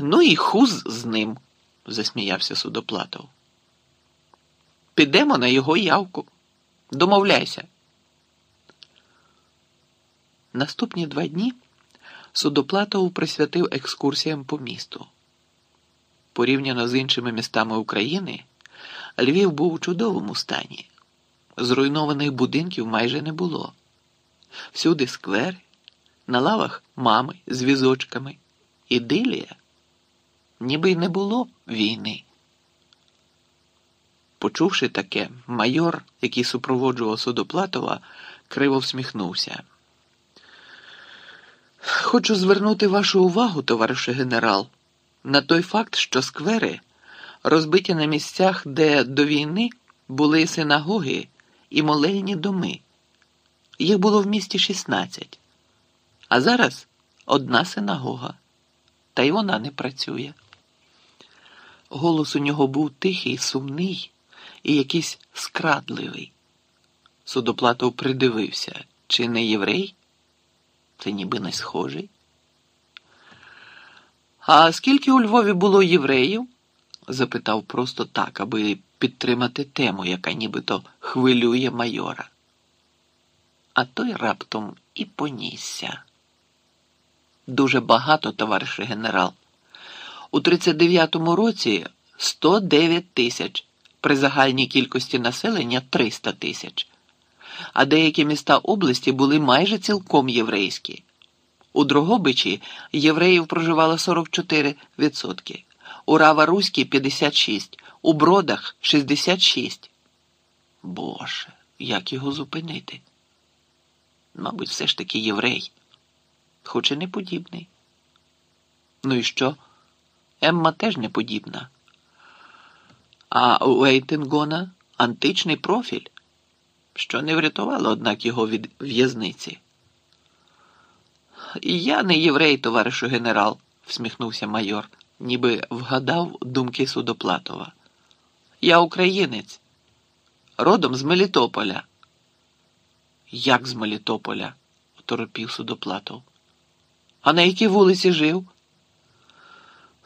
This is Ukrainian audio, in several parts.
Ну і хуз з ним, засміявся судоплатов. Підемо на його явку. Домовляйся. Наступні два дні судоплатов присвятив екскурсіям по місту. Порівняно з іншими містами України, Львів був у чудовому стані. Зруйнованих будинків майже не було. Всюди сквери, на лавах мами з візочками. Ідилія, ніби й не було війни. Почувши таке, майор, який супроводжував Судоплатова, криво всміхнувся. Хочу звернути вашу увагу, товарише генерал, на той факт, що сквери розбиті на місцях, де до війни були синагоги і молельні доми. Їх було в місті 16, а зараз одна синагога, та й вона не працює. Голос у нього був тихий, сумний і якийсь скрадливий. Судоплатов придивився, чи не єврей? Це ніби не схожий. А скільки у Львові було євреїв? запитав просто так, аби підтримати тему, яка нібито хвилює майора. А той раптом і понісся. Дуже багато, товарише генерал. У 39-му році 109 тисяч, при загальній кількості населення 300 тисяч. А деякі міста області були майже цілком єврейські. У Дрогобичі євреїв проживало 44%, у Рава-Руській 56%, у Бродах 66%. Боже, як його зупинити? Мабуть, все ж таки єврей, хоч і не подібний. Ну і що? Емма теж не подібна. А у Ейтингона античний профіль, що не врятувало, однак, його від в'язниці. Я не єврей, товаришу генерал, всміхнувся майор, ніби вгадав думки Судоплатова. Я українець, родом з Мелітополя. Як з Мелітополя? оторопів Судоплатов. А на якій вулиці жив?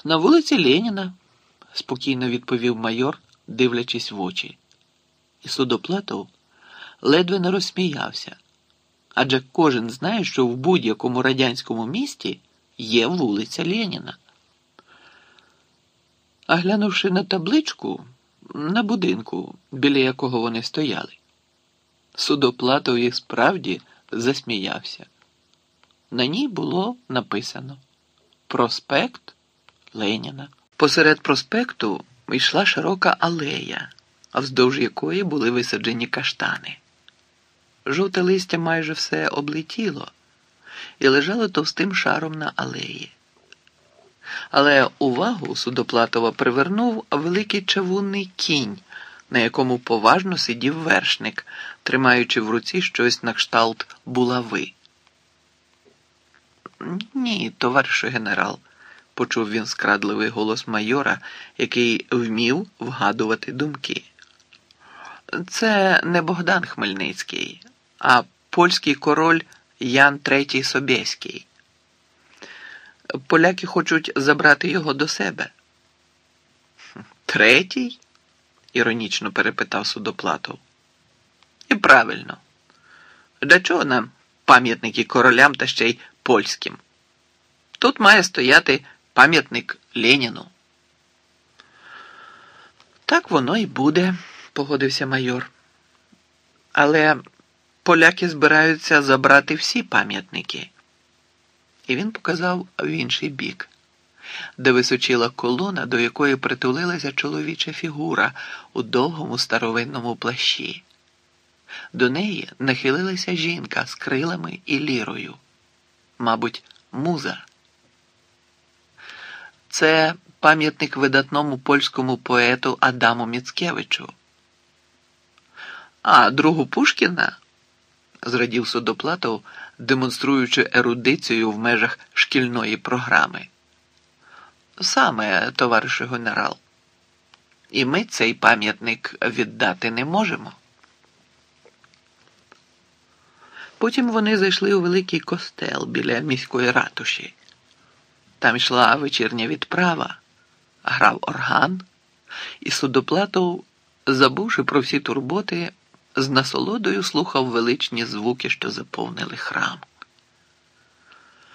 На вулиці Леніна, спокійно відповів майор, дивлячись в очі. І Судоплатов ледве не розсміявся. Адже кожен знає, що в будь-якому радянському місті є вулиця Леніна. А глянувши на табличку, на будинку, біля якого вони стояли, Судоплатов їх справді засміявся. На ній було написано Проспект Леніна. Посеред проспекту йшла широка алея, вздовж якої були висаджені каштани. Жовте листя майже все облетіло і лежало товстим шаром на алеї. Але увагу Судоплатова привернув великий чавунний кінь, на якому поважно сидів вершник, тримаючи в руці щось на кшталт булави. Ні, товаришу генерал, почув він скрадливий голос майора, який вмів вгадувати думки. Це не Богдан Хмельницький, а польський король Ян III Собєський. Поляки хочуть забрати його до себе. Третій? іронічно перепитав судоплатов. І правильно. Для чого нам пам'ятники королям та ще й польським? Тут має стояти пам'ятник Леніну. Так воно і буде, погодився майор. Але поляки збираються забрати всі пам'ятники. І він показав в інший бік, де височила колона, до якої притулилася чоловіча фігура у довгому старовинному плащі. До неї нахилилася жінка з крилами і лірою, мабуть, муза. Це пам'ятник видатному польському поету Адаму Міцкевичу. А другу Пушкіна, зрадів Судоплатов, демонструючи ерудицію в межах шкільної програми. Саме, товаришу генерал. І ми цей пам'ятник віддати не можемо. Потім вони зайшли у великий костел біля міської ратуші. Там йшла вечірня відправа, грав орган, і судоплатов, забувши про всі турботи, з насолодою слухав величні звуки, що заповнили храм.